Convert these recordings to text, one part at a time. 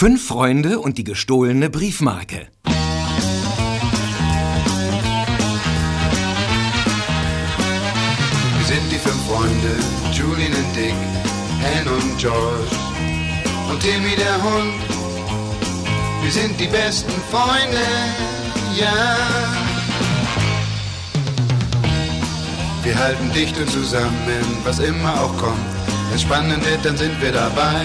Fünf Freunde und die gestohlene Briefmarke. Wir sind die fünf Freunde, Julian und Dick, Anne und George und Timmy der Hund. Wir sind die besten Freunde, ja. Wir halten dicht und zusammen, was immer auch kommt. Wenn es spannend wird, dann sind wir dabei.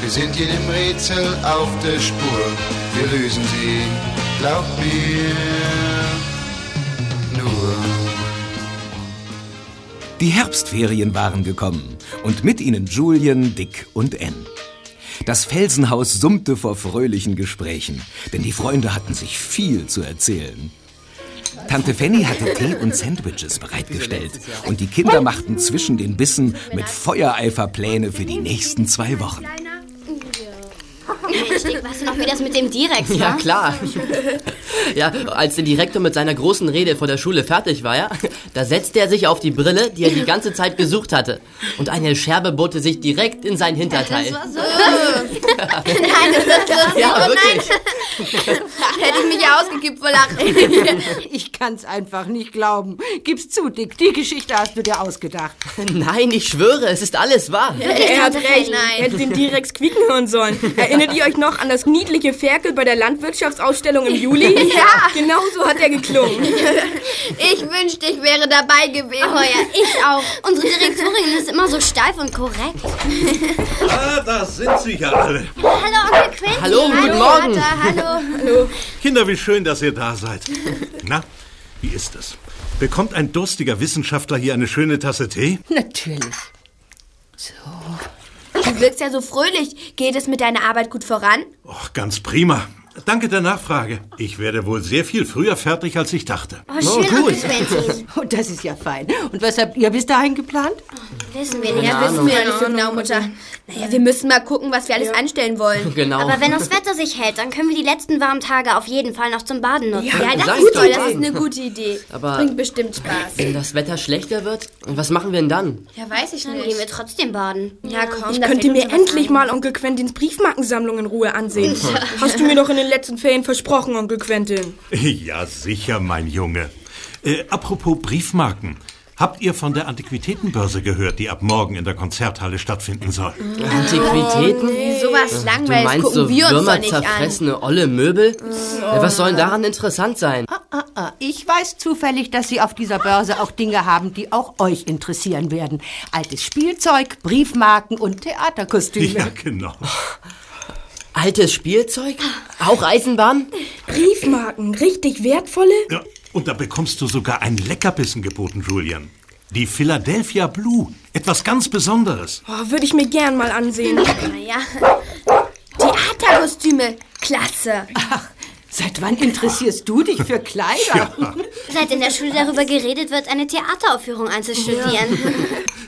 Wir sind jedem Rätsel auf der Spur, wir lösen sie, glaub mir, nur. Die Herbstferien waren gekommen und mit ihnen Julian, Dick und Ann. Das Felsenhaus summte vor fröhlichen Gesprächen, denn die Freunde hatten sich viel zu erzählen. Tante Fanny hatte Tee und Sandwiches bereitgestellt und die Kinder machten zwischen den Bissen mit Feuereifer Pläne für die nächsten zwei Wochen. Weißt du noch, wie das mit dem Direx war? Ja, klar. Ja, als der Direktor mit seiner großen Rede vor der Schule fertig war, ja, da setzte er sich auf die Brille, die er die ganze Zeit gesucht hatte. Und eine Scherbe bohrte sich direkt in sein Hinterteil. Das war so. Nein, das ist lustig. Ja, oh wirklich. Hätte ich mich ja ausgekippt vor Lachen. Ich kann's einfach nicht glauben. Gib's zu, Dick, die Geschichte hast du dir ausgedacht. Nein, ich schwöre, es ist alles wahr. Er hat recht. Nein. Er hätte den Direx quieken hören sollen. Erinnert ihr euch noch an das niedliche Ferkel bei der Landwirtschaftsausstellung im Juli? Ja. Genau so hat er geklungen. Ich wünschte, ich wäre dabei gewesen. Oh ja, ich auch. Unsere Direktorin ist immer so steif und korrekt. Ah, da sind Sie ja alle. Hallo, Onkel Quentin. Hallo, guten Morgen. Vater, hallo. Kinder, wie schön, dass ihr da seid. Na, wie ist es? Bekommt ein durstiger Wissenschaftler hier eine schöne Tasse Tee? Natürlich. Du wirkst ja so fröhlich. Geht es mit deiner Arbeit gut voran? Och, ganz prima. Danke der Nachfrage. Ich werde wohl sehr viel früher fertig, als ich dachte. Oh, schön, Onkel Quentin. Und das ist ja fein. Und was habt ihr bis dahin geplant? Wissen wir nicht. Ja, wissen wir ja nicht so genau, Mutter. Naja, wir müssen mal gucken, was wir alles anstellen wollen. Genau. Aber wenn das Wetter sich hält, dann können wir die letzten warmen Tage auf jeden Fall noch zum Baden nutzen. Ja, das Seid ist toll. Das ist eine gute Idee. Aber- Bringt bestimmt Spaß. Wenn das Wetter schlechter wird, was machen wir denn dann? Ja, weiß ich Dann gehen wir trotzdem baden. Ja, komm. Ich könnte mir endlich ein. mal Onkel Quentins Briefmarkensammlung in Ruhe ansehen. Hast du mir doch in den letzten Ferien versprochen, Onkel Quentin. Ja, sicher, mein Junge. Äh, apropos Briefmarken. Habt ihr von der Antiquitätenbörse gehört, die ab morgen in der Konzerthalle stattfinden soll? Antiquitäten? Sowas Du langweilig meinst gucken so wir würmerzerfressene olle Möbel? Ja, was soll denn daran interessant sein? Ah, ah, ah. Ich weiß zufällig, dass Sie auf dieser Börse auch Dinge haben, die auch euch interessieren werden. Altes Spielzeug, Briefmarken und Theaterkostüme. Ja, genau. Altes Spielzeug? Auch Eisenbahn? Briefmarken, richtig wertvolle? Ja, und da bekommst du sogar ein Leckerbissen geboten, Julian. Die Philadelphia Blue. Etwas ganz Besonderes. Oh, Würde ich mir gern mal ansehen. Naja. Theaterkostüme. Klasse. Seit wann interessierst du dich für Kleider? Seit in der Schule darüber geredet wird, eine Theateraufführung einzustudieren.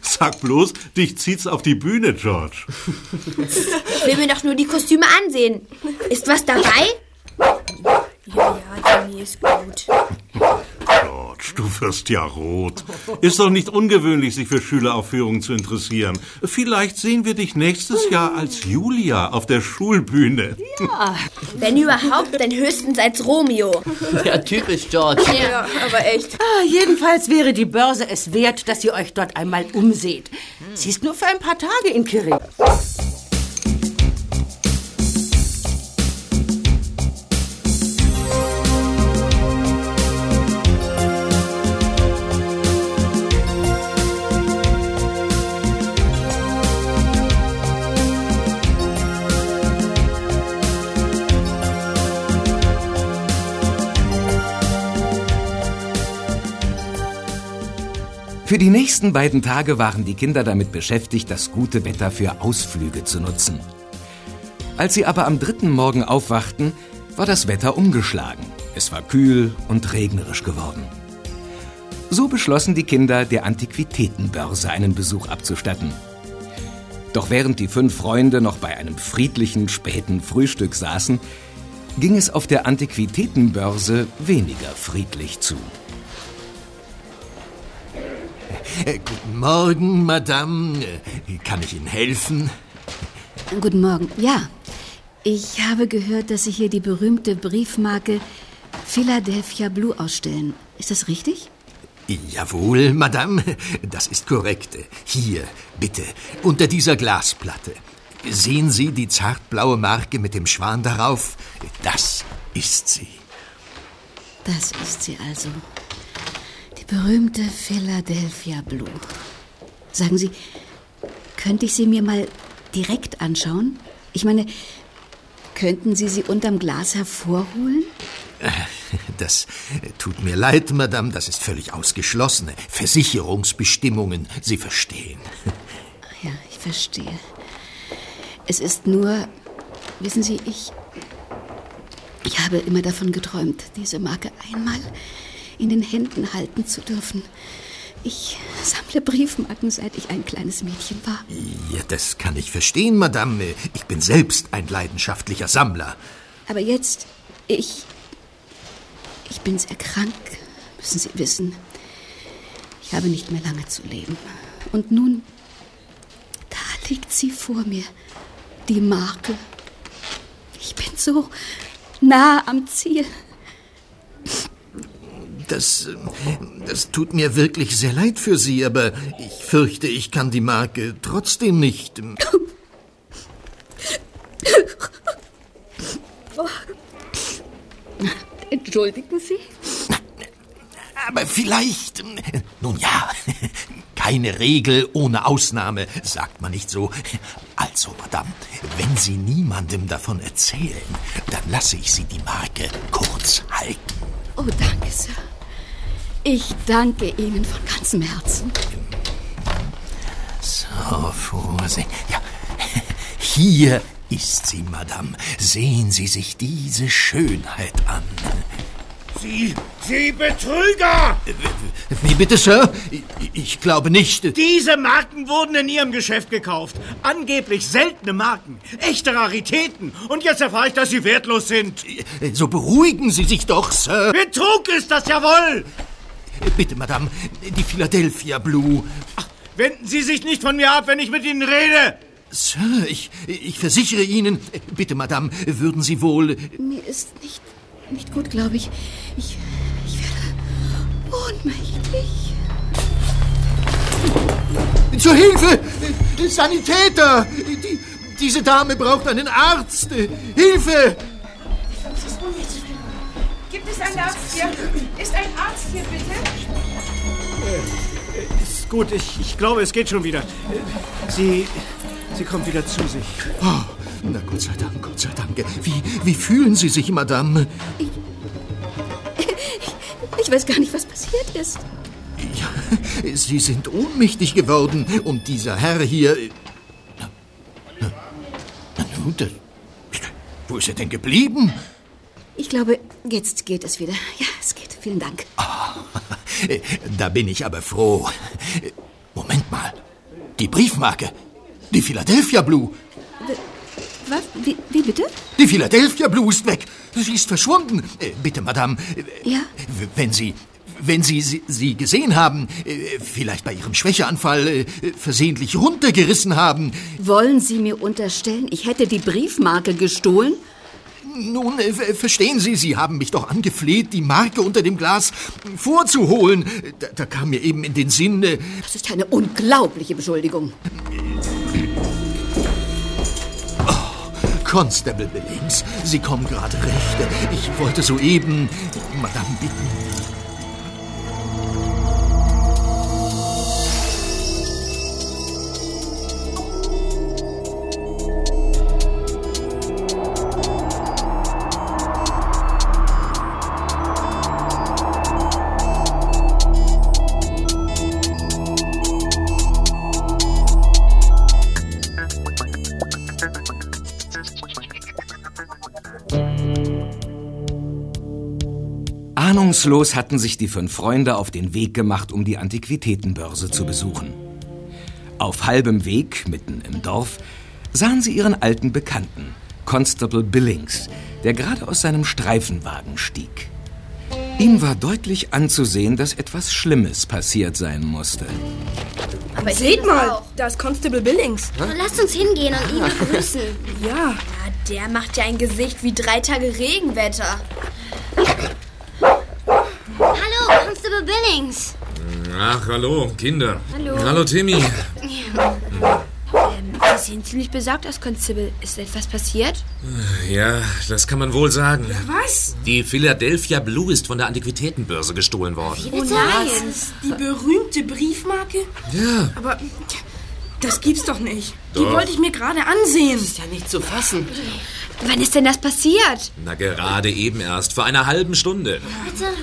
Sag bloß, dich zieht's auf die Bühne, George. Ich will mir doch nur die Kostüme ansehen. Ist was dabei? Ja, ja, Jimmy ist gut. George, du wirst ja rot. Ist doch nicht ungewöhnlich, sich für Schüleraufführungen zu interessieren. Vielleicht sehen wir dich nächstes Jahr als Julia auf der Schulbühne. Wenn überhaupt, dann höchstens als Romeo. Ja, typisch George. Ja, aber echt. Ah, jedenfalls wäre die Börse es wert, dass ihr euch dort einmal umseht. Sie ist nur für ein paar Tage in Kirin. Für die nächsten beiden Tage waren die Kinder damit beschäftigt, das gute Wetter für Ausflüge zu nutzen. Als sie aber am dritten Morgen aufwachten, war das Wetter umgeschlagen. Es war kühl und regnerisch geworden. So beschlossen die Kinder, der Antiquitätenbörse einen Besuch abzustatten. Doch während die fünf Freunde noch bei einem friedlichen späten Frühstück saßen, ging es auf der Antiquitätenbörse weniger friedlich zu. Äh, guten Morgen, Madame. Äh, Kann ich Ihnen helfen? Guten Morgen. Ja, ich habe gehört, dass Sie hier die berühmte Briefmarke Philadelphia Blue ausstellen. Ist das richtig? Jawohl, Madame, das ist korrekt. Hier, bitte, unter dieser Glasplatte. Sehen Sie die zartblaue Marke mit dem Schwan darauf? Das ist sie. Das ist sie also. Berühmte Philadelphia Blue. Sagen Sie, könnte ich sie mir mal direkt anschauen? Ich meine, könnten Sie sie unterm Glas hervorholen? Das tut mir leid, Madame, das ist völlig ausgeschlossen. Versicherungsbestimmungen, Sie verstehen. Ja, ich verstehe. Es ist nur, wissen Sie, ich. Ich habe immer davon geträumt, diese Marke einmal in den Händen halten zu dürfen. Ich sammle Briefmarken, seit ich ein kleines Mädchen war. Ja, das kann ich verstehen, Madame. Ich bin selbst ein leidenschaftlicher Sammler. Aber jetzt, ich. Ich bin sehr krank, müssen Sie wissen. Ich habe nicht mehr lange zu leben. Und nun, da liegt sie vor mir, die Marke. Ich bin so nah am Ziel. Das, das tut mir wirklich sehr leid für Sie, aber ich fürchte, ich kann die Marke trotzdem nicht. Entschuldigen Sie? Aber vielleicht. Nun ja, keine Regel ohne Ausnahme, sagt man nicht so. Also, Madame, wenn Sie niemandem davon erzählen, dann lasse ich Sie die Marke kurz halten. Oh, danke, Sir. Ich danke Ihnen von ganzem Herzen. So, Vorsicht. Ja, hier ist sie, Madame. Sehen Sie sich diese Schönheit an. Sie, Sie Betrüger! Wie bitte, Sir? Ich, ich glaube nicht. Diese Marken wurden in Ihrem Geschäft gekauft. Angeblich seltene Marken, echte Raritäten. Und jetzt erfahre ich, dass sie wertlos sind. So beruhigen Sie sich doch, Sir. Betrug ist das jawohl! Bitte, Madame, die Philadelphia Blue. Wenden Sie sich nicht von mir ab, wenn ich mit Ihnen rede! Sir, ich, ich versichere Ihnen. Bitte, Madame, würden Sie wohl. Mir ist nicht, nicht gut, glaube ich. Ich, ich werde ohnmächtig. Zur Hilfe! Sanitäter! Die, diese Dame braucht einen Arzt! Hilfe! Einen Arzt hier? Ist ein Arzt hier, bitte? Ist gut, ich, ich glaube, es geht schon wieder. Sie, sie kommt wieder zu sich. Oh, na Gott sei Dank, Gott sei Dank. Wie, wie fühlen Sie sich, Madame? Ich weiß gar nicht, was passiert ist. Ja, Sie sind ohnmächtig geworden und dieser Herr hier. Na, na, nun, das, wo ist er denn geblieben? Ich glaube, jetzt geht es wieder. Ja, es geht. Vielen Dank. Da bin ich aber froh. Moment mal. Die Briefmarke. Die Philadelphia Blue. Was? Wie, wie bitte? Die Philadelphia Blue ist weg. Sie ist verschwunden. Äh, Bitte, Madame. äh, Ja? Wenn Sie. Wenn Sie sie, gesehen haben, äh, vielleicht bei Ihrem Schwächeanfall versehentlich runtergerissen haben. Wollen Sie mir unterstellen, ich hätte die Briefmarke gestohlen? Nun, äh, ver- verstehen Sie, Sie haben mich doch angefleht, die Marke unter dem Glas vorzuholen. Da, da kam mir eben in den Sinn. äh, Das ist eine unglaubliche Beschuldigung. Constable Billings, Sie kommen gerade recht. Ich wollte soeben Madame bitten. Ahnungslos hatten sich die fünf Freunde auf den Weg gemacht, um die Antiquitätenbörse zu besuchen. Auf halbem Weg, mitten im Dorf, sahen sie ihren alten Bekannten, Constable Billings, der gerade aus seinem Streifenwagen stieg. Ihm war deutlich anzusehen, dass etwas Schlimmes passiert sein musste. Aber seht mal, da ist Constable Billings. Lasst uns hingehen und ihn begrüßen. Ja. Ja, der macht ja ein Gesicht wie drei Tage Regenwetter. Hallo, Constable Billings. Ach, hallo, Kinder. Hallo. Hallo, Timmy. Ähm, Sie sehen ziemlich besorgt aus, Constable. Ist etwas passiert? Ja, das kann man wohl sagen. Was? Die Philadelphia Blue ist von der Antiquitätenbörse gestohlen worden. Oh nein. Die berühmte Briefmarke? Ja. Aber das gibt's doch nicht. Die Doch. wollte ich mir gerade ansehen. Ist ja nicht zu fassen. Wann ist denn das passiert? Na, gerade eben erst, vor einer halben Stunde.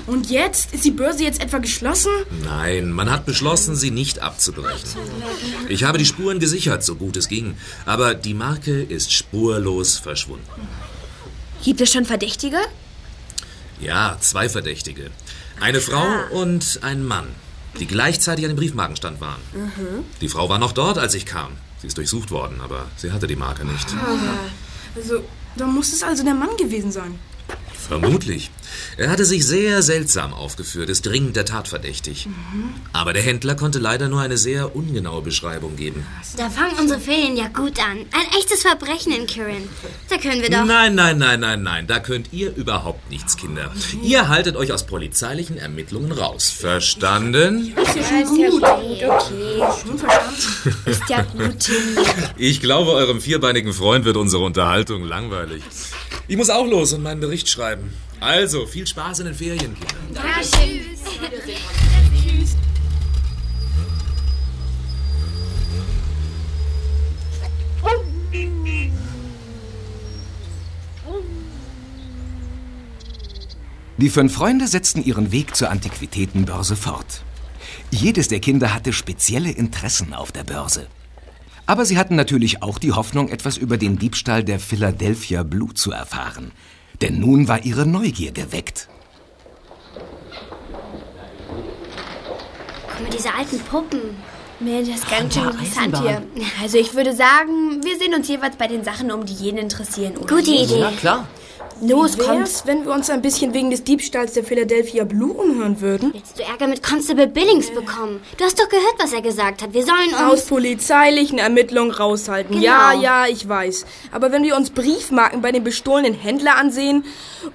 Und jetzt? Ist die Börse jetzt etwa geschlossen? Nein, man hat beschlossen, sie nicht abzubrechen. Ich habe die Spuren gesichert, so gut es ging. Aber die Marke ist spurlos verschwunden. Gibt es schon Verdächtige? Ja, zwei Verdächtige. Eine Frau und ein Mann, die gleichzeitig an dem Briefmarkenstand waren. Die Frau war noch dort, als ich kam. Sie ist durchsucht worden, aber sie hatte die Marke nicht. Also, da muss es also der Mann gewesen sein. Vermutlich. Er hatte sich sehr seltsam aufgeführt, ist dringend der Tat verdächtig. Aber der Händler konnte leider nur eine sehr ungenaue Beschreibung geben. Da fangen unsere Ferien ja gut an. Ein echtes Verbrechen in Kirin. Da können wir doch... Nein, nein, nein, nein, nein. Da könnt ihr überhaupt nichts, Kinder. Ihr haltet euch aus polizeilichen Ermittlungen raus. Verstanden? Ist ja schon gut. Okay, schon verstanden. Ist ja gut, Timmy. Ich glaube, eurem vierbeinigen Freund wird unsere Unterhaltung langweilig. Ich muss auch los und meinen Bericht schreiben. Also, viel Spaß in den Ferien, Kinder. Ja, tschüss. Die fünf Freunde setzten ihren Weg zur Antiquitätenbörse fort. Jedes der Kinder hatte spezielle Interessen auf der Börse. Aber sie hatten natürlich auch die Hoffnung, etwas über den Diebstahl der Philadelphia Blue zu erfahren. Denn nun war ihre Neugier geweckt. Guck mal, diese alten Puppen. Mensch, das ist ganz schön Ja, interessant hier. Also ich würde sagen, wir sehen uns jeweils bei den Sachen um, die jeden interessieren. Oder Gute? Idee. Ja, klar. Los, wär's, wenn wir uns ein bisschen wegen des Diebstahls der Philadelphia Blue umhören würden? Willst du Ärger mit Constable Billings bekommen? Du hast doch gehört, was er gesagt hat. Wir sollen Aus uns... polizeilichen Ermittlungen raushalten. Genau. Ja, ja, ich weiß. Aber wenn wir uns Briefmarken bei dem bestohlenen Händler ansehen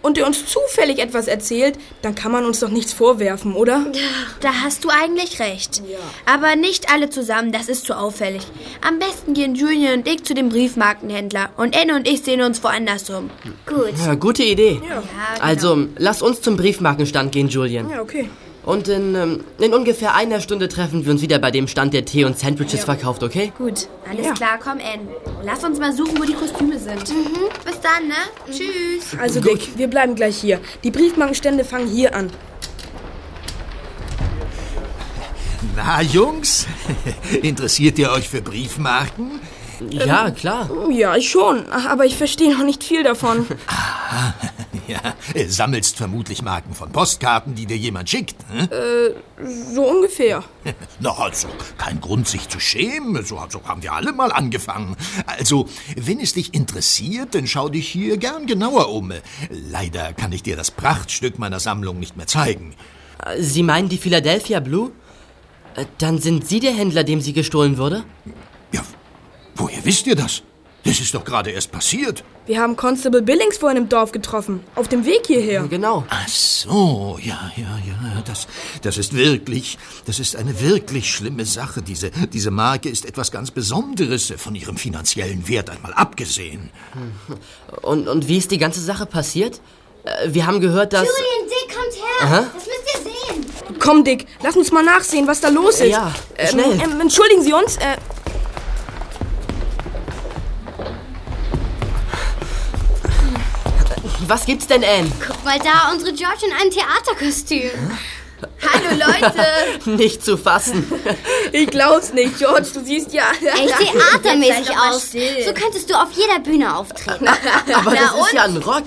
und er uns zufällig etwas erzählt, dann kann man uns doch nichts vorwerfen, oder? Da hast du eigentlich recht. Aber nicht alle zusammen, das ist zu auffällig. Am besten gehen Julian und ich zu dem Briefmarkenhändler und Anne und ich sehen uns woanders um. Gut. Ja, gute Idee. Ja, genau. Also, lass uns zum Briefmarkenstand gehen, Julian. Ja, okay. Und in, ähm, in ungefähr einer Stunde treffen wir uns wieder bei dem Stand, der Tee und Sandwiches verkauft, okay? Gut, alles Ja. klar, komm, Anne. Lass uns mal suchen, wo die Kostüme sind. Bis dann, ne? Tschüss. Also Dick, wir bleiben gleich hier. Die Briefmarkenstände fangen hier an. Na, Jungs, interessiert ihr euch für Briefmarken? Ja, klar. Ja, ich schon. Aber ich verstehe noch nicht viel davon. Ja, äh, sammelst vermutlich Marken von Postkarten, die dir jemand schickt. Hm? So ungefähr. Na, also, kein Grund, sich zu schämen. So, so haben wir alle mal angefangen. Also, wenn es dich interessiert, dann schau dich hier gern genauer um. Leider kann ich dir das Prachtstück meiner Sammlung nicht mehr zeigen. Äh, Sie meinen die Philadelphia Blue? Äh, Dann sind Sie der Händler, dem sie gestohlen wurde? Ja, woher wisst ihr das? Das ist doch gerade erst passiert. Wir haben Constable Billings vorhin im Dorf getroffen. Auf dem Weg hierher. Genau. Ach so, ja, ja, ja, das, das ist wirklich, das ist eine wirklich schlimme Sache. Diese, diese Marke ist etwas ganz Besonderes, von ihrem finanziellen Wert einmal abgesehen. Und, und wie ist die ganze Sache passiert? Äh, Wir haben gehört, dass... Julian, Dick, kommt her. Aha. Das müsst ihr sehen. Komm, Dick, lass uns mal nachsehen, was da los ist. Ja, ähm, schnell. Ähm, entschuldigen Sie uns. Äh, Was gibt's denn, Anne? Guck mal da, unsere George in einem Theaterkostüm. Hallo, Leute. Nicht zu fassen. ich glaub's nicht, George. Du siehst ja. Echt theatermäßig aus. So könntest du auf jeder Bühne auftreten. Aber das ist ja ein Rock.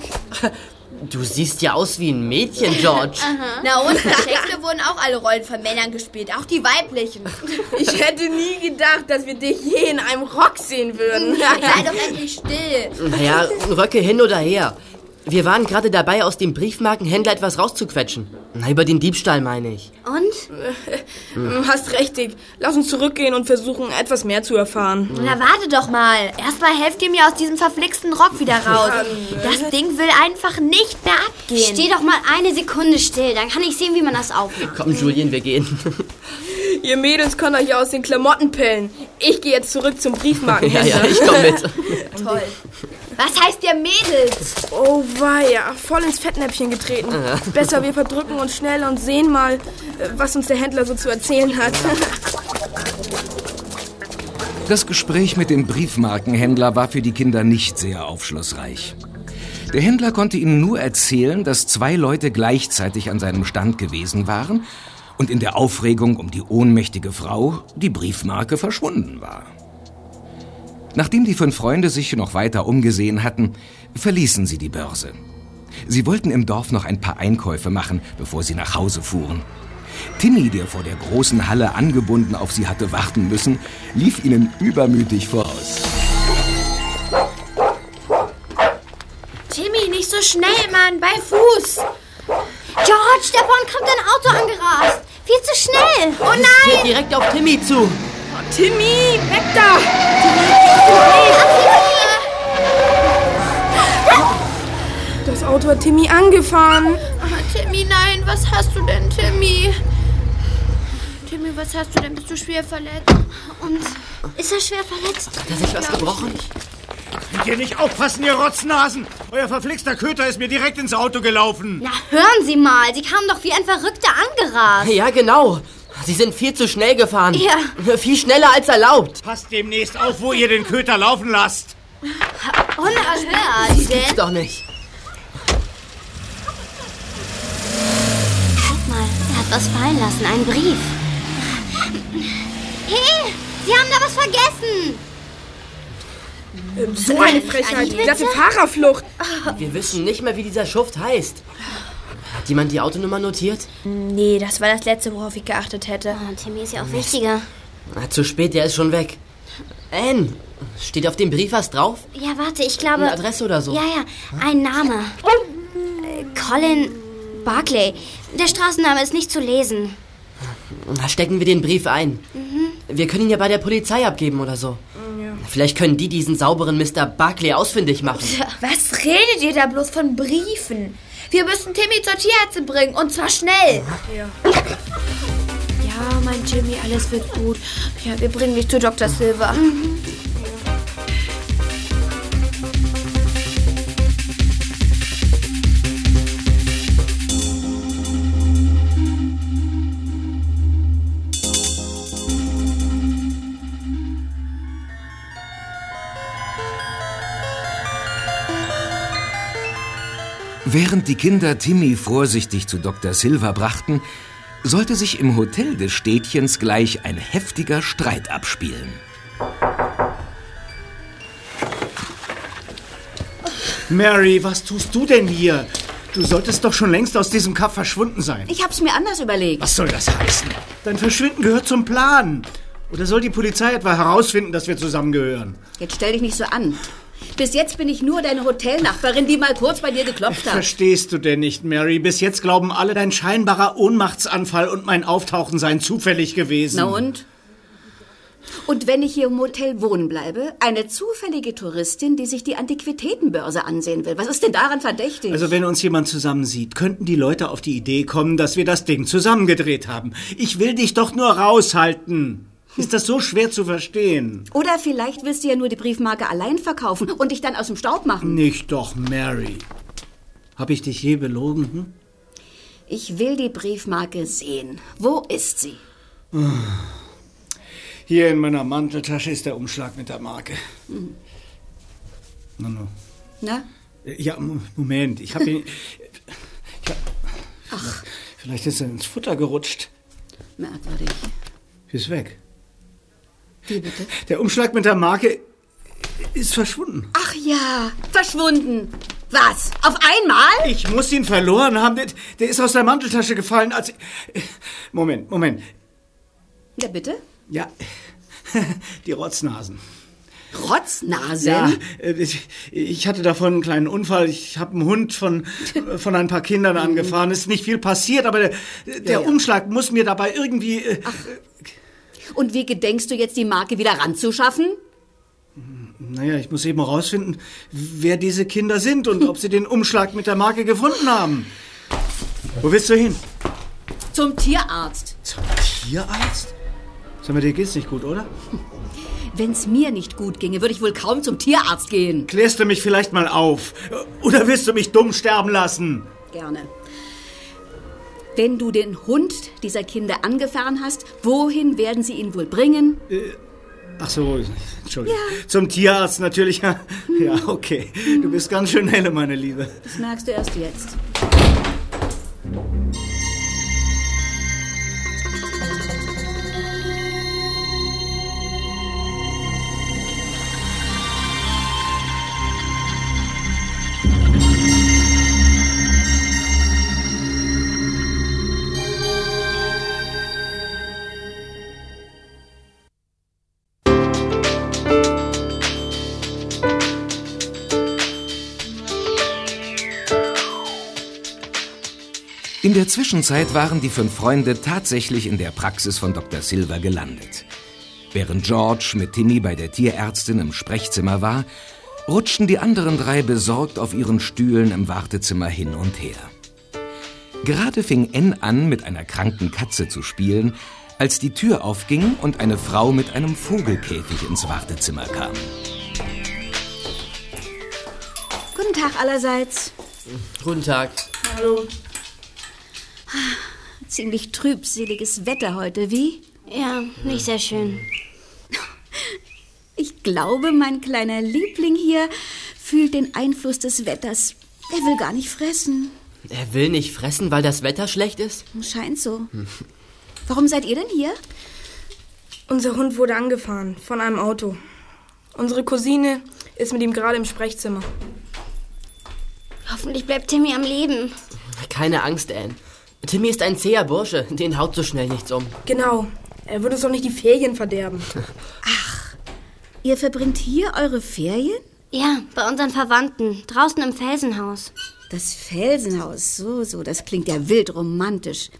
Du siehst ja aus wie ein Mädchen, George. Na und? Bei Shakespeare wurden auch alle Rollen von Männern gespielt, auch die weiblichen. Ich hätte nie gedacht, dass wir dich je in einem Rock sehen würden. Sei doch endlich still. Naja, Röcke hin oder her. Wir waren gerade dabei, aus dem Briefmarkenhändler etwas rauszuquetschen. Na, über den Diebstahl meine ich. Und? Hast recht, Dick. Lass uns zurückgehen und versuchen, etwas mehr zu erfahren. Na, warte doch mal. Erstmal helft ihr mir aus diesem verflixten Rock wieder raus. Das Ding will einfach nicht mehr abgehen. Steh doch mal eine Sekunde still, dann kann ich sehen, wie man das aufmacht. Komm, Julien, wir gehen. Ihr Mädels könnt euch ja aus den Klamotten pellen. Ich gehe jetzt zurück zum ja, Briefmarkenhändler. ja, ich komm mit. Toll. Was heißt ihr Mädels? Oh weia, voll ins Fettnäpfchen getreten. Besser, wir verdrücken uns schnell und sehen mal, äh, was uns der Händler so zu erzählen hat. Das Gespräch mit dem Briefmarkenhändler war für die Kinder nicht sehr aufschlussreich. Der Händler konnte ihnen nur erzählen, dass zwei Leute gleichzeitig an seinem Stand gewesen waren und in der Aufregung um die ohnmächtige Frau die Briefmarke verschwunden war. Nachdem die fünf Freunde sich noch weiter umgesehen hatten, verließen sie die Börse. Sie wollten im Dorf noch ein paar Einkäufe machen, bevor sie nach Hause fuhren. Timmy, der vor der großen Halle angebunden auf sie hatte warten müssen, lief ihnen übermütig voraus. Timmy, nicht so schnell, Mann, bei Fuß. George, da vorne kommt ein Auto angerast. Viel zu schnell. Oh Geht nein! direkt auf Timmy zu. Timmy, weg da! Das Auto hat Timmy angefahren. Oh, Timmy, nein, was hast du denn, Timmy? Timmy, was hast du denn? Bist du schwer verletzt? Und ist er schwer verletzt? Hat er sich was gebrochen? Könnt ihr nicht aufpassen, ihr Rotznasen? Euer verflixter Köter ist mir direkt ins Auto gelaufen. Na, hören Sie mal, Sie kamen doch wie ein Verrückter angerast. Ja, genau. Sie sind viel zu schnell gefahren. Ja. Viel schneller als erlaubt. Passt demnächst auf, wo ihr den Köter laufen lasst. Unerhört. Gibt's doch nicht. Guck mal, er hat was fallen lassen, einen Brief. Hey, Sie haben da was vergessen. Ähm, So eine Frechheit. Bitte? Glatte Fahrerflucht. Wir wissen nicht mehr, wie dieser Schuft heißt. Hat jemand die Autonummer notiert? Nee, das war das Letzte, worauf ich geachtet hätte. Oh, Timmy ist ja auch wichtiger. Na, zu spät, der ist schon weg. Ann, steht auf dem Brief was drauf? Ja, warte, ich glaube... Eine Adresse oder so? Ja, ja, ein Name. Äh, Colin Barclay. Der Straßenname ist nicht zu lesen. Na, stecken wir den Brief ein. Wir können ihn ja bei der Polizei abgeben oder so. Vielleicht können die diesen sauberen Mr. Barclay ausfindig machen. Was redet ihr da bloß von Briefen? Wir müssen Timmy zur Tierärztin bringen und zwar schnell. Ja. Ja, mein Timmy, alles wird gut. Ja, wir bringen dich zu Dr. Silver. Während die Kinder Timmy vorsichtig zu Dr. Silver brachten, sollte sich im Hotel des Städtchens gleich ein heftiger Streit abspielen. Mary, was tust du denn hier? Du solltest doch schon längst aus diesem Kaff verschwunden sein. Ich hab's mir anders überlegt. Was soll das heißen? Dein Verschwinden gehört zum Plan. Oder soll die Polizei etwa herausfinden, dass wir zusammengehören? Jetzt stell dich nicht so an. Bis jetzt bin ich nur deine Hotelnachbarin, die mal kurz bei dir geklopft hat. Verstehst du denn nicht, Mary? Bis jetzt glauben alle, dein scheinbarer Ohnmachtsanfall und mein Auftauchen seien zufällig gewesen. Na und? Und wenn ich hier im Hotel wohnen bleibe, eine zufällige Touristin, die sich die Antiquitätenbörse ansehen will. Was ist denn daran verdächtig? Also wenn uns jemand zusammen sieht, könnten die Leute auf die Idee kommen, dass wir das Ding zusammengedreht haben. Ich will dich doch nur raushalten. Ist das so schwer zu verstehen? Oder vielleicht willst du ja nur die Briefmarke allein verkaufen und dich dann aus dem Staub machen. Nicht doch, Mary. Hab ich dich je belogen? Hm? Ich will die Briefmarke sehen. Wo ist sie? Hier in meiner Manteltasche ist der Umschlag mit der Marke. Hm. Na, na. Na? Ja, Moment. Ich habe ihn. Ich hab, Ach. Vielleicht ist er ins Futter gerutscht. Merkwürdig. Ist weg. Wie bitte? Der Umschlag mit der Marke ist verschwunden. Ach ja, verschwunden. Was? Auf einmal? Ich muss ihn verloren haben. Der, der ist aus der Manteltasche gefallen, als... ich- Moment, Moment. Ja, bitte? Ja, die Rotznasen. Rotznasen? Ja, äh, ich, ich hatte davon einen kleinen Unfall. Ich habe einen Hund von, von ein paar Kindern angefahren. Es ist nicht viel passiert, aber der, der Mhm. ja. Umschlag muss mir dabei irgendwie... äh, Und wie gedenkst du jetzt, die Marke wieder ranzuschaffen? Naja, ich muss eben herausfinden, wer diese Kinder sind und ob sie den Umschlag mit der Marke gefunden haben. Wo willst du hin? Zum Tierarzt. Zum Tierarzt? Sag mal, dir geht's nicht gut, oder? Wenn's mir nicht gut ginge, würde ich wohl kaum zum Tierarzt gehen. Klärst du mich vielleicht mal auf? Oder willst du mich dumm sterben lassen? Gerne. Wenn du den Hund dieser Kinder angefahren hast, wohin werden sie ihn wohl bringen? Ach so, Entschuldigung. Zum Tierarzt natürlich. Ja, ja, okay. Du bist ganz schön helle, meine Liebe. Das merkst du erst jetzt. Der Zwischenzeit waren die fünf Freunde tatsächlich in der Praxis von Dr. Silver gelandet. Während George mit Timmy bei der Tierärztin im Sprechzimmer war, rutschten die anderen drei besorgt auf ihren Stühlen im Wartezimmer hin und her. Gerade fing N an, mit einer kranken Katze zu spielen, als die Tür aufging und eine Frau mit einem Vogelkäfig ins Wartezimmer kam. Guten Tag allerseits. Guten Tag. Hallo. Ziemlich trübseliges Wetter heute, wie? Ja, nicht sehr schön. Ich glaube, mein kleiner Liebling hier fühlt den Einfluss des Wetters. Er will gar nicht fressen. Er will nicht fressen, weil das Wetter schlecht ist? Scheint so. Warum seid ihr denn hier? Unser Hund wurde angefahren von einem Auto. Unsere Cousine ist mit ihm gerade im Sprechzimmer. Hoffentlich bleibt Timmy am Leben. Keine Angst, Anne. Timmy ist ein zäher Bursche, den haut so schnell nichts um. Genau. Er wird uns doch nicht die Ferien verderben. Ihr verbringt hier eure Ferien? Ja, bei unseren Verwandten, draußen im Felsenhaus. Das Felsenhaus, so, so, das klingt ja wild romantisch.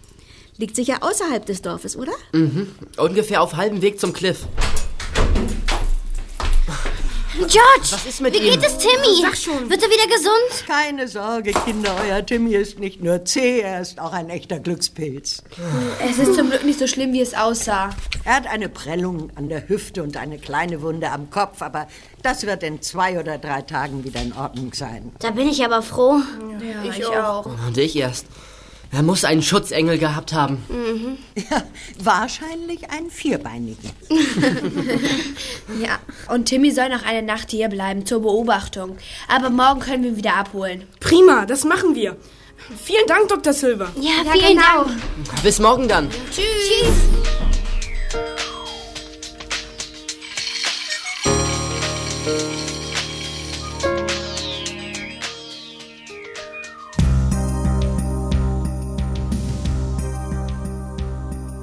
Liegt sicher außerhalb des Dorfes, oder? Mhm. Ungefähr auf halbem Weg zum Cliff. George! Was ist mit Wie ihm? geht es Timmy? Sag schon. Wird er wieder gesund? Keine Sorge, Kinder, euer Timmy ist nicht nur zäh, er ist auch ein echter Glückspilz. Es ist zum Glück nicht so schlimm, wie es aussah. Er hat eine Prellung an der Hüfte und eine kleine Wunde am Kopf, aber das wird in zwei oder drei Tagen wieder in Ordnung sein. Da bin ich aber froh. Ja, ich, auch. Und ich erst. Er muss einen Schutzengel gehabt haben. Ja, wahrscheinlich einen vierbeinigen. Ja, und Timmy soll noch eine Nacht hier bleiben zur Beobachtung. Aber morgen können wir ihn wieder abholen. Prima, das machen wir. Vielen Dank, Dr. Silver. Ja, Ja, vielen genau. Dank. Bis morgen dann. Tschüss.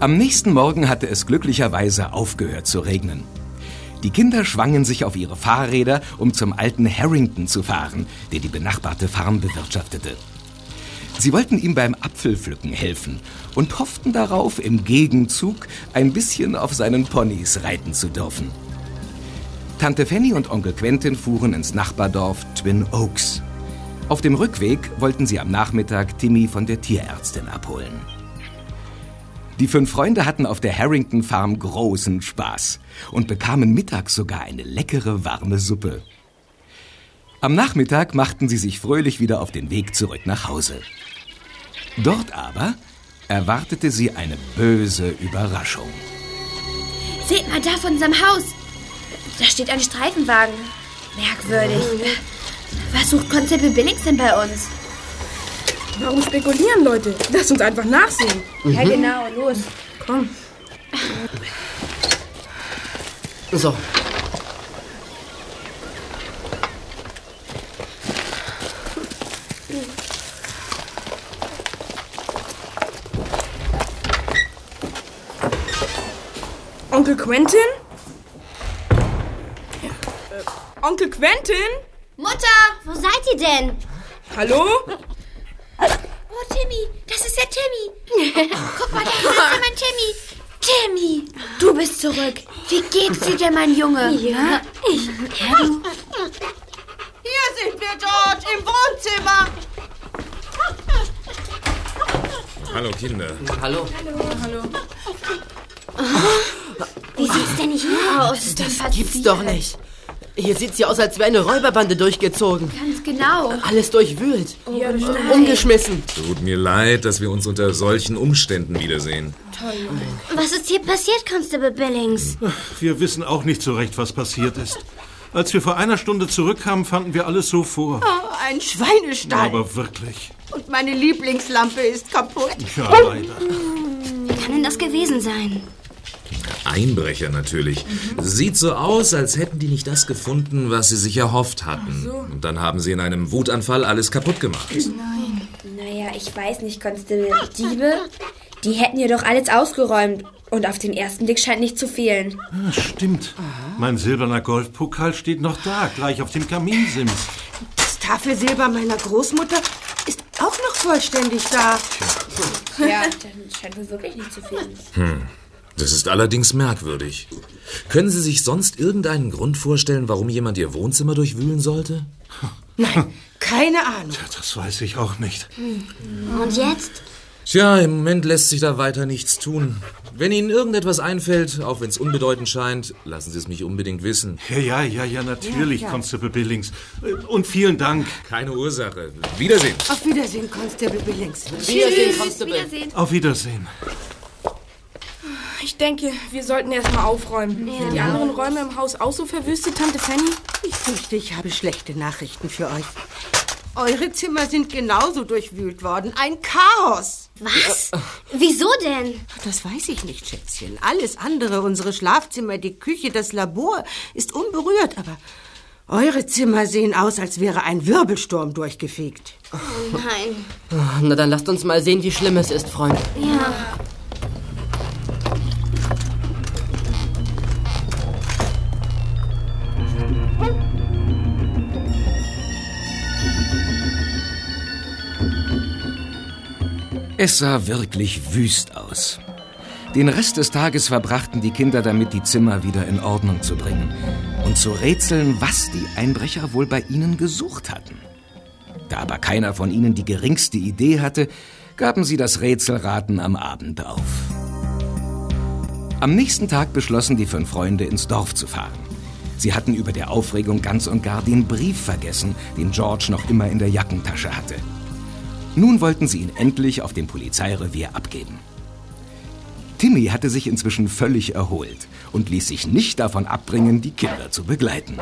Am nächsten Morgen hatte es glücklicherweise aufgehört zu regnen. Die Kinder schwangen sich auf ihre Fahrräder, um zum alten Harrington zu fahren, der die benachbarte Farm bewirtschaftete. Sie wollten ihm beim Apfelpflücken helfen und hofften darauf, im Gegenzug ein bisschen auf seinen Ponys reiten zu dürfen. Tante Fanny und Onkel Quentin fuhren ins Nachbardorf Twin Oaks. Auf dem Rückweg wollten sie am Nachmittag Timmy von der Tierärztin abholen. Die fünf Freunde hatten auf der Harrington Farm großen Spaß und bekamen mittags sogar eine leckere warme Suppe. Am Nachmittag machten sie sich fröhlich wieder auf den Weg zurück nach Hause. Dort aber erwartete sie eine böse Überraschung. Seht mal da von unserem Haus. Da steht ein Streifenwagen. Merkwürdig. Was sucht Constable Billings denn bei uns? Warum spekulieren, Leute? Lass uns einfach nachsehen. Ja, mhm. genau, los. Komm. So. Onkel Quentin? Ja. Äh, Onkel Quentin? Mutter, wo seid ihr denn? Hallo? Oh, Timmy, das ist der Timmy. Guck mal, da ist ja mein Timmy. Timmy, du bist zurück. Wie geht's dir denn, mein Junge? Ja, ich. Ja, du. Hier sind wir, George, im Wohnzimmer. Hallo, Kinder. Hallo. Hallo. Wie sieht's denn hier aus? Das gibt's doch nicht. Hier sieht's ja aus, als wäre eine Räuberbande durchgezogen. Ganz genau. Alles durchwühlt. Ja, das stimmt. Umgeschmissen. Tut mir leid, dass wir uns unter solchen Umständen wiedersehen. Was ist hier passiert, Constable Billings? Wir wissen auch nicht so recht, was passiert ist. Als wir vor einer Stunde zurückkamen, fanden wir alles so vor. Oh, ein Schweinestall. Aber wirklich. Und meine Lieblingslampe ist kaputt. Ja, leider. Wer kann denn das gewesen sein? Einbrecher natürlich. Sieht so aus, als hätten die nicht das gefunden, was sie sich erhofft hatten. Und dann haben sie in einem Wutanfall alles kaputt gemacht. Naja, ich weiß nicht, Constable. Diebe? Die hätten ja doch alles ausgeräumt. Und auf den ersten Blick scheint nicht zu fehlen. Ah, stimmt. Mein silberner Golfpokal steht noch da, gleich auf dem Kaminsims. Das Tafelsilber meiner Großmutter ist auch noch vollständig da. Ja, dann scheint wohl wirklich nicht zu fehlen. Hm. Das ist allerdings merkwürdig. Können Sie sich sonst irgendeinen Grund vorstellen, warum jemand Ihr Wohnzimmer durchwühlen sollte? Nein, keine Ahnung. Das weiß ich auch nicht. Und jetzt? Tja, im Moment lässt sich da weiter nichts tun. Wenn Ihnen irgendetwas einfällt, auch wenn es unbedeutend scheint, lassen Sie es mich unbedingt wissen. Ja, ja, ja, ja natürlich, ja, ja. Constable Billings. Und vielen Dank. Keine Ursache. Wiedersehen. Auf Wiedersehen, Constable Billings. Wiedersehen, Constable. Wiedersehen. Auf Wiedersehen. Ich denke, wir sollten erstmal aufräumen. Ja. Sind die anderen Räume im Haus auch so verwüstet, Tante Fanny? Ich fürchte, ich habe schlechte Nachrichten für euch. Eure Zimmer sind genauso durchwühlt worden. Ein Chaos. Was? Wieso denn? Das weiß ich nicht, Schätzchen. Alles andere, unsere Schlafzimmer, die Küche, das Labor, ist unberührt. Aber eure Zimmer sehen aus, als wäre ein Wirbelsturm durchgefegt. Oh nein. Na, dann lasst uns mal sehen, wie schlimm es ist, Freunde. Ja. Es sah wirklich wüst aus. Den Rest des Tages verbrachten die Kinder damit, die Zimmer wieder in Ordnung zu bringen und zu rätseln, was die Einbrecher wohl bei ihnen gesucht hatten. Da aber keiner von ihnen die geringste Idee hatte, gaben sie das Rätselraten am Abend auf. Am nächsten Tag beschlossen die fünf Freunde, ins Dorf zu fahren. Sie hatten über der Aufregung ganz und gar den Brief vergessen, den George noch immer in der Jackentasche hatte. Nun wollten sie ihn endlich auf dem Polizeirevier abgeben. Timmy hatte sich inzwischen völlig erholt und ließ sich nicht davon abbringen, die Kinder zu begleiten.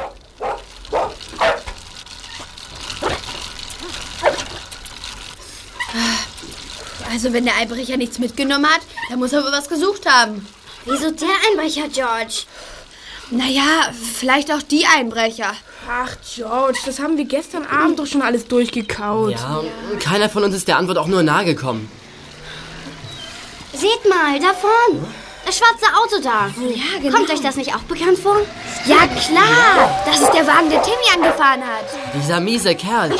Also, wenn der Einbrecher nichts mitgenommen hat, dann muss er wohl was gesucht haben. Wieso der Einbrecher, George? Naja, vielleicht auch die Einbrecher. Ach, George, das haben wir gestern Abend doch schon alles durchgekaut. Ja, und keiner von uns ist der Antwort auch nur nahe gekommen. Seht mal, da vorn. Das schwarze Auto da. Ja, genau. Kommt euch das nicht auch bekannt vor? Ja, klar. Das ist der Wagen, der Timmy angefahren hat. Dieser miese Kerl.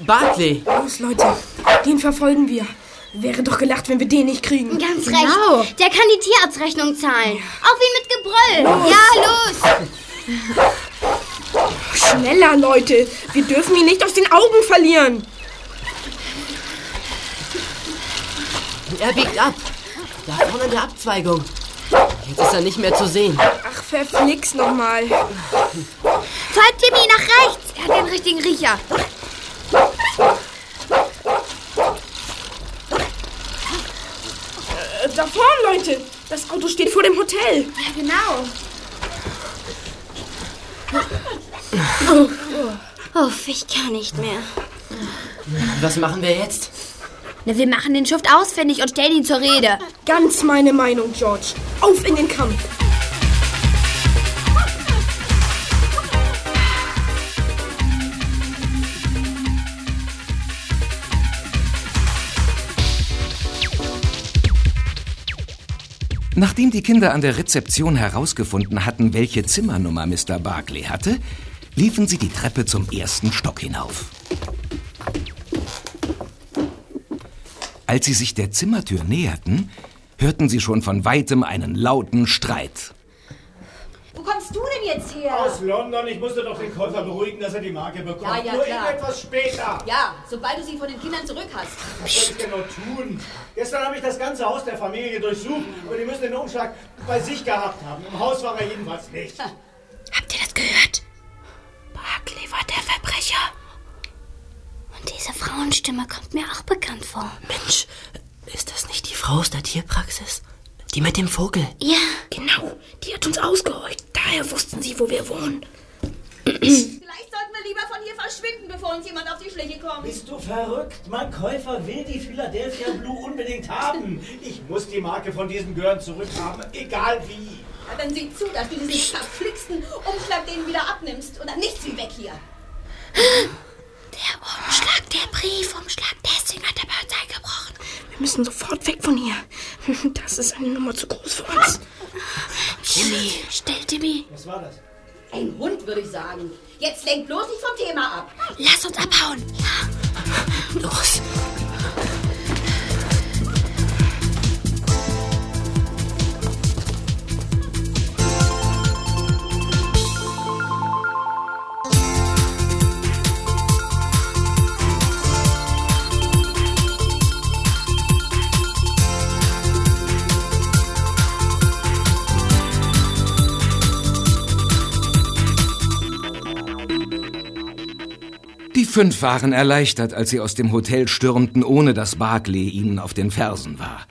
Barclay. Los, Leute, den verfolgen wir. Wäre doch gelacht, wenn wir den nicht kriegen. Ganz Genau. recht. Der kann die Tierarztrechnung zahlen. Auf ihn mit Gebrüll. Ja, los. Schneller, Leute. Wir dürfen ihn nicht aus den Augen verlieren. Er biegt ab. Da vorne in der Abzweigung. Jetzt ist er nicht mehr zu sehen. Ach, verflixt nochmal. Folgt Timmy nach rechts. Er hat den richtigen Riecher. Äh, da vorne, Leute. Das Auto steht vor dem Hotel. Ja, genau. Uff, ich kann nicht mehr. Was machen wir jetzt? Na, wir machen den Schuft ausfindig und stellen ihn zur Rede. Ganz meine Meinung, George. Auf in den Kampf. Nachdem die Kinder an der Rezeption herausgefunden hatten, welche Zimmernummer Mr. Barclay hatte, liefen sie die Treppe zum ersten Stock hinauf. Als sie sich der Zimmertür näherten, hörten sie schon von weitem einen lauten Streit. Wo kommst du denn jetzt her? Aus London. Ich musste doch den Käufer beruhigen, dass er die Marke bekommt. Ja, ja, Nur klar. eben etwas später. Ja, sobald du sie von den Kindern zurück hast. Was soll ich denn noch tun? Gestern habe ich das ganze Haus der Familie durchsucht und die müssen den Umschlag bei sich gehabt haben. Im Haus war er jedenfalls nicht. Habt ihr das gehört? Barclay war der Verbrecher. Und diese Frauenstimme kommt mir auch bekannt vor. Mensch, ist das nicht die Frau aus der Tierpraxis? Die mit dem Vogel? Ja. Genau, die hat uns ausgehorcht. Daher wussten sie, wo wir wohnen. Vielleicht sollten wir lieber von hier verschwinden, bevor uns jemand auf die Schliche kommt. Bist du verrückt? Mein Käufer will die Philadelphia Blue unbedingt haben. Ich muss die Marke von diesen Gören zurückhaben, egal wie. Ja, dann sieh zu, dass du diesen verflixten Umschlag denen wieder abnimmst. Und dann nichts wie weg hier. Der Umschlag, der Briefumschlag, deswegen hat der bei uns eingebrochen. Wir müssen sofort weg von hier. Das ist eine Nummer zu groß für uns. Timmy, still, Timmy. Was war das? Ein Hund, würde ich sagen. Jetzt lenk bloß nicht vom Thema ab. Lass uns abhauen. Los. Fünf waren erleichtert, als sie aus dem Hotel stürmten, ohne dass Barclay ihnen auf den Fersen war.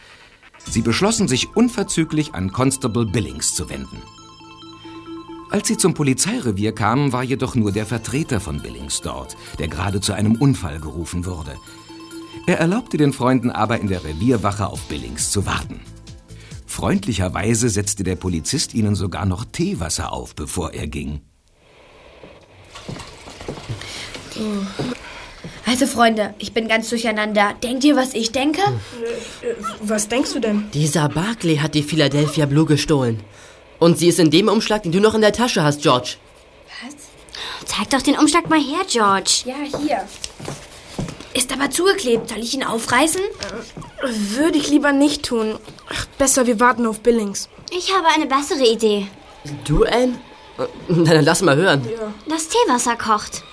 Sie beschlossen, sich unverzüglich an Constable Billings zu wenden. Als sie zum Polizeirevier kamen, war jedoch nur der Vertreter von Billings dort, der gerade zu einem Unfall gerufen wurde. Er erlaubte den Freunden aber in der Revierwache auf Billings zu warten. Freundlicherweise setzte der Polizist ihnen sogar noch Teewasser auf, bevor er ging. Also, Freunde, ich bin ganz durcheinander. Denkt ihr, was ich denke? Was denkst du denn? Dieser Barclay hat die Philadelphia Blue gestohlen. Und sie ist in dem Umschlag, den du noch in der Tasche hast, George. Zeig doch den Umschlag mal her, George. Ja, hier. Ist aber zugeklebt. Soll ich ihn aufreißen? Würde ich lieber nicht tun. Ach, besser, wir warten auf Billings. Ich habe eine bessere Idee. Du, Anne? Na, dann lass mal hören. Das Teewasser kocht.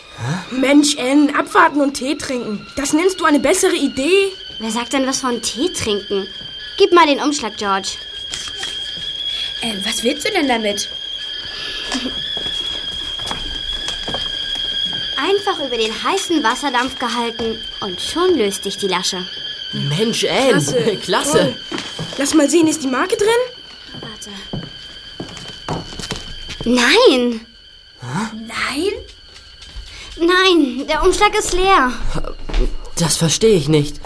Mensch, Ann, abwarten und Tee trinken. Das nennst du eine bessere Idee? Wer sagt denn was von Tee trinken? Gib mal den Umschlag, George. Ähm, was willst du denn damit? Einfach über den heißen Wasserdampf gehalten und schon löst sich die Lasche. Mensch, Anne, klasse. Toll. Lass mal sehen, ist die Marke drin? Warte. Nein! Nein? Nein, der Umschlag ist leer. Das verstehe ich nicht.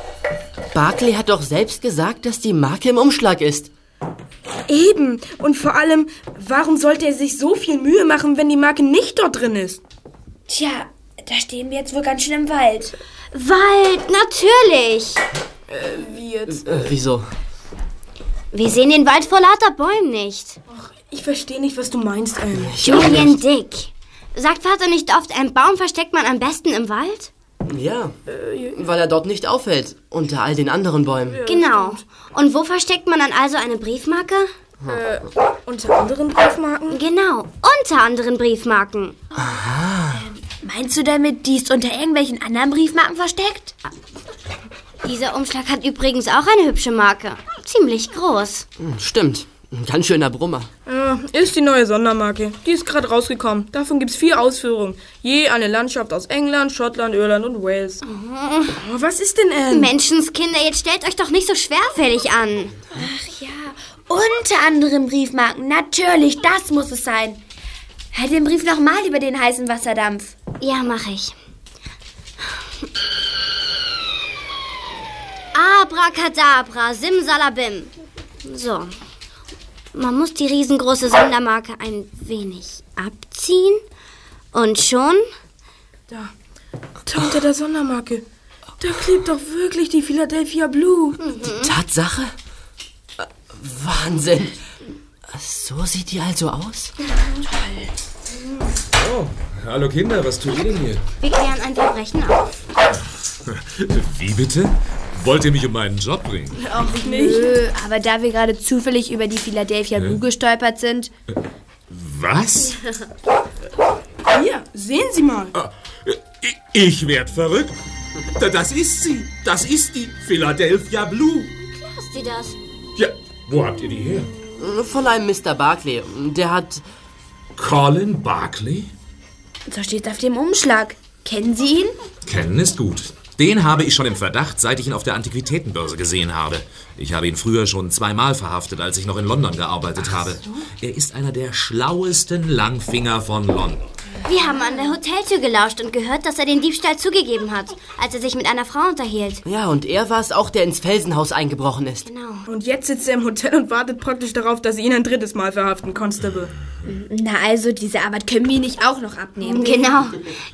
Barclay hat doch selbst gesagt, dass die Marke im Umschlag ist. Eben. Und vor allem, warum sollte er sich so viel Mühe machen, wenn die Marke nicht dort drin ist? Tja, da stehen wir jetzt wohl ganz schön im Wald. Wald, natürlich. Wie jetzt? Äh, wieso? Wir sehen den Wald vor lauter Bäumen nicht. Ich verstehe nicht, was du meinst, Anne. Julian Dick. Sagt Vater nicht oft, einen Baum versteckt man am besten im Wald? Ja, weil er dort nicht auffällt, unter all den anderen Bäumen. Genau. Und wo versteckt man dann also eine Briefmarke? Äh, unter anderen Briefmarken? Genau, unter anderen Briefmarken. Meinst du damit, die ist unter irgendwelchen anderen Briefmarken versteckt? Dieser Umschlag hat übrigens auch eine hübsche Marke. Ziemlich groß. Hm, Stimmt, ein ganz schöner Brummer. Ja, ist die neue Sondermarke. Die ist gerade rausgekommen. Davon gibt's vier Ausführungen. Je eine Landschaft aus England, Schottland, Irland und Wales. Oh, was ist denn, Anne? Menschenskinder, jetzt stellt euch doch nicht so schwerfällig an. Ach ja, unter anderen Briefmarken. Natürlich, das muss es sein. Halt den Brief nochmal über den heißen Wasserdampf. Ja, mach ich. Abracadabra, simsalabim. So. Man muss die riesengroße Sondermarke ein wenig abziehen. Und schon. Da. Da unter der Sondermarke. Da klebt doch wirklich die Philadelphia Blue. Tatsache? Äh, Wahnsinn. So sieht die also aus? Oh, hallo Kinder, was tut ihr denn hier? Wir klären ein Verbrechen auf. Wie bitte? Wollt ihr mich um meinen Job bringen? Auch nicht. Nö, aber da wir gerade zufällig über die Philadelphia Blue gestolpert sind. Was? Hier, sehen Sie mal. Ich werd verrückt. Da- Das ist sie. Das ist die Philadelphia Blue. Klar ist sie das. Ja, wo habt ihr die her? Von einem Mr. Barclay. Der hat. Colin Barkley? So steht's auf dem Umschlag. Kennen Sie ihn? Kennen ist gut. Den habe ich schon im Verdacht, seit ich ihn auf der Antiquitätenbörse gesehen habe. Ich habe ihn früher schon zweimal verhaftet, als ich noch in London gearbeitet habe. Er ist einer der schlauesten Langfinger von London. Wir haben an der Hoteltür gelauscht und gehört, dass er den Diebstahl zugegeben hat, als er sich mit einer Frau unterhielt. Ja, und er war es auch, der ins Felsenhaus eingebrochen ist. Genau. Und jetzt sitzt er im Hotel und wartet praktisch darauf, dass sie ihn ein drittes Mal verhaften, Constable. Na also, diese Arbeit können wir nicht auch noch abnehmen. Genau.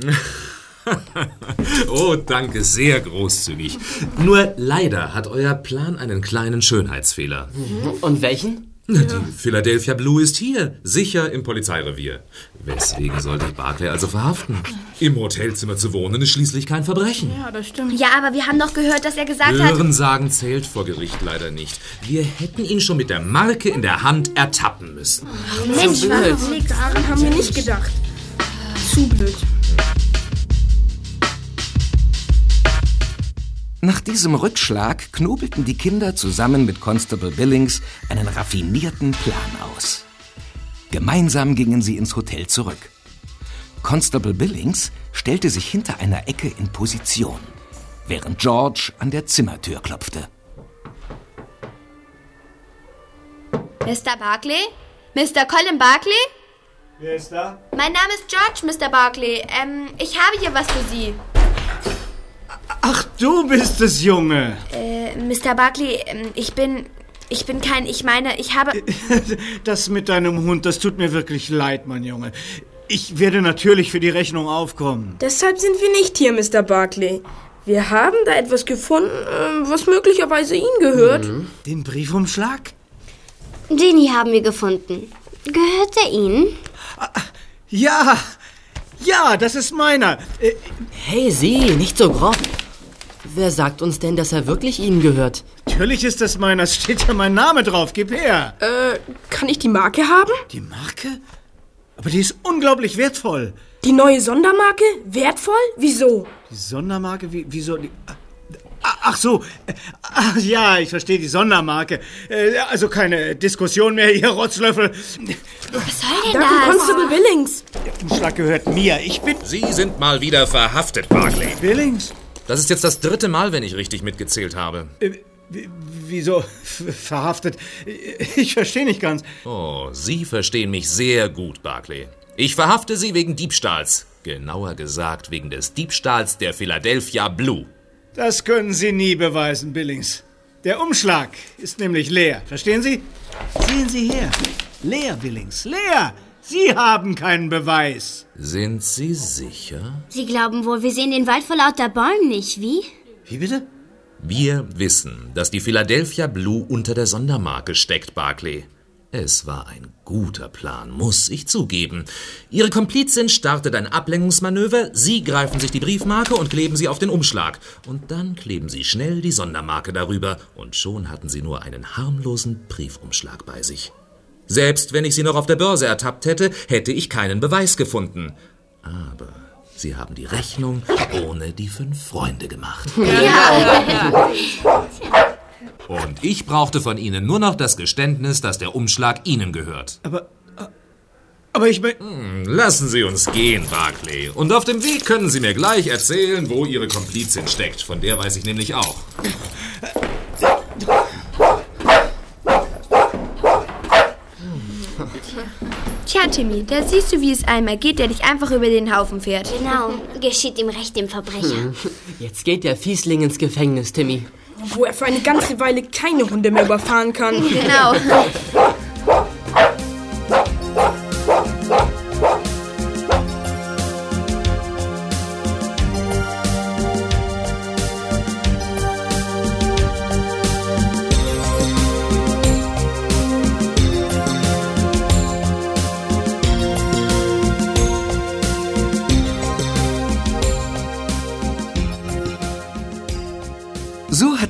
oh, danke, sehr großzügig. Nur leider hat euer Plan einen kleinen Schönheitsfehler. Und welchen? Na, Die Philadelphia Blue ist hier, sicher im Polizeirevier. Weswegen sollte ich Barclay also verhaften? Im Hotelzimmer zu wohnen ist schließlich kein Verbrechen. Ja, das stimmt. Ja, aber wir haben doch gehört, dass er gesagt hat. Hören sagen zählt vor Gericht leider nicht. Wir hätten ihn schon mit der Marke in der Hand ertappen müssen. Mensch, blöd. daran haben wir nicht gedacht. Zu blöd. Nach diesem Rückschlag knobelten die Kinder zusammen mit Constable Billings einen raffinierten Plan aus. Gemeinsam gingen sie ins Hotel zurück. Constable Billings stellte sich hinter einer Ecke in Position, während George an der Zimmertür klopfte. Mr. Barclay? Mr. Colin Barclay? Wer ist da? Mein Name ist George, Mr. Barclay. Ähm, ich habe hier was für Sie. Ach, du bist es, Junge. Äh, Mr. Barclay, ähm, ich bin. Ich bin kein. Ich meine, ich habe. Das mit deinem Hund, das tut mir wirklich leid, mein Junge. Ich werde natürlich für die Rechnung aufkommen. Deshalb sind wir nicht hier, Mr. Barclay. Wir haben da etwas gefunden, ähm, was möglicherweise Ihnen gehört. Den Briefumschlag? Den hier haben wir gefunden. Gehört er Ihnen? Ja, ja, das ist meiner. Äh, Hey, Sie, nicht so grob. Wer sagt uns denn, dass er wirklich Ihnen gehört? natürlich ist das meiner. Es steht ja mein Name drauf. Gib her. Äh, kann ich die Marke haben? Die Marke? Aber die ist unglaublich wertvoll. Die neue Sondermarke? Wertvoll? Wieso? Die Sondermarke? Wie, wieso? Die, Ah, ach so. Ach ja, ich verstehe die Sondermarke. Äh, Also keine Diskussion mehr, ihr Rotzlöffel. Was soll denn Danke, das? Constable Billings. Der Umschlag gehört mir. Ich bin Sie sind mal wieder verhaftet, Barclay. Billings. Das ist jetzt das dritte Mal, wenn ich richtig mitgezählt habe. Äh, Wieso verhaftet? Ich verstehe nicht ganz. Oh, Sie verstehen mich sehr gut, Barclay. Ich verhafte Sie wegen Diebstahls. Genauer gesagt wegen des Diebstahls der Philadelphia Blue. Das können Sie nie beweisen, Billings. Der Umschlag ist nämlich leer. Verstehen Sie? Sehen Sie her. Leer, Billings. Leer. Sie haben keinen Beweis. Sind Sie sicher? Sie glauben wohl, wir sehen den Wald vor lauter Bäumen nicht, wie? Wie bitte? Wir wissen, dass die Philadelphia Blue unter der Sondermarke steckt, Barclay. Es war ein guter Plan, muss ich zugeben. Ihre Komplizin startet ein Ablenkungsmanöver, Sie greifen sich die Briefmarke und kleben sie auf den Umschlag. Und dann kleben Sie schnell die Sondermarke darüber und schon hatten Sie nur einen harmlosen Briefumschlag bei sich. Selbst wenn ich Sie noch auf der Börse ertappt hätte, hätte ich keinen Beweis gefunden. Aber Sie haben die Rechnung ohne die fünf Freunde gemacht. Und ich brauchte von Ihnen nur noch das Geständnis, dass der Umschlag Ihnen gehört. Aber. Aber ich bin. Hm, Lassen Sie uns gehen, Barclay. Und auf dem Weg können Sie mir gleich erzählen, wo Ihre Komplizin steckt. Von der weiß ich nämlich auch. Tja, Timmy, da siehst du, wie es einmal geht, der dich einfach über den Haufen fährt. Genau, geschieht ihm recht dem Verbrecher. Jetzt geht der Fiesling ins Gefängnis, Timmy. Wo er für eine ganze Weile keine Hunde mehr überfahren kann. Genau.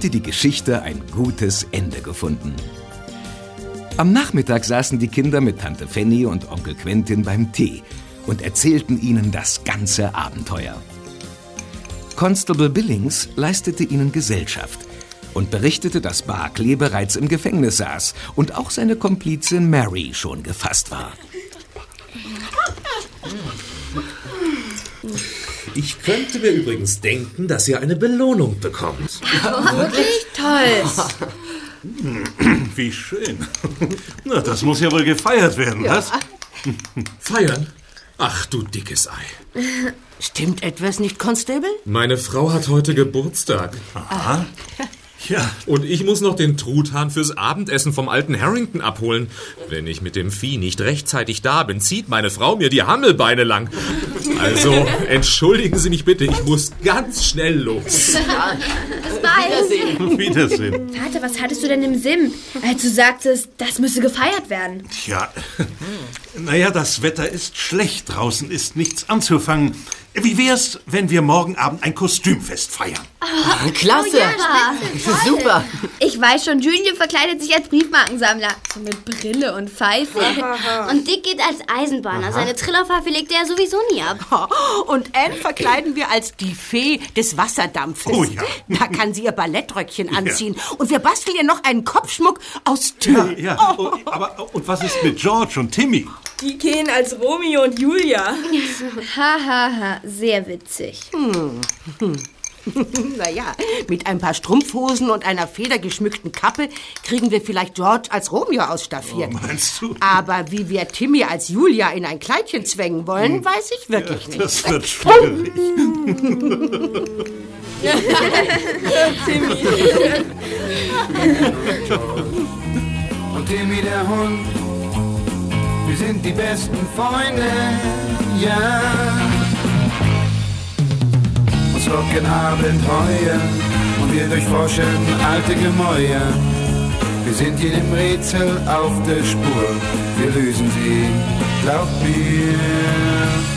hatte die Geschichte ein gutes Ende gefunden. Am Nachmittag saßen die Kinder mit Tante Fanny und Onkel Quentin beim Tee und erzählten ihnen das ganze Abenteuer. Constable Billings leistete ihnen Gesellschaft und berichtete, dass Barclay bereits im Gefängnis saß und auch seine Komplizin Mary schon gefasst war. Ich könnte mir übrigens denken, dass ihr eine Belohnung bekommt. Wirklich toll. Wie schön. Na, das muss ja wohl gefeiert werden, was? Feiern? Ach du dickes Ei. Stimmt etwas nicht, Constable? Meine Frau hat heute Geburtstag. Aha. Ja. Und ich muss noch den Truthahn fürs Abendessen vom alten Harrington abholen. Wenn ich mit dem Vieh nicht rechtzeitig da bin, zieht meine Frau mir die Hammelbeine lang. Also, entschuldigen Sie mich bitte, ich muss ganz schnell los. Wiedersehen. Wiedersehen. Vater, was hattest du denn im Sinn, als du sagtest, das müsse gefeiert werden? Tja, naja, das Wetter ist schlecht. Draußen ist nichts anzufangen. Wie wär's, wenn wir morgen Abend ein Kostümfest feiern? Ah, Klasse. Oh ja. Super. Ich weiß schon, Julian verkleidet sich als Briefmarkensammler. So mit Brille und Pfeife. Und Dick geht als Eisenbahner. Seine Trillerpfeife legt er sowieso nie ab. Und Anne verkleiden wir als die Fee des Wasserdampfes. Oh ja. Da kann sie ihr Ballettröckchen anziehen. Und wir basteln ihr noch einen Kopfschmuck aus Tüll. Ja, oh, aber und was ist mit George und Timmy? Die gehen als Romeo und Julia. Hahaha, ha, ha. sehr witzig. naja, mit ein paar Strumpfhosen und einer federgeschmückten Kappe kriegen wir vielleicht George als Romeo ausstaffiert. Oh, meinst du? Aber wie wir Timmy als Julia in ein Kleidchen zwängen wollen, weiß ich wirklich nicht. Das wird schwierig. Und Timmy der Hund, wir sind die besten Freunde, ja. Uns locken Abenteuer und wir durchforschen alte Gemäuer. Wir sind jedem Rätsel auf der Spur, wir lösen sie, glaub mir.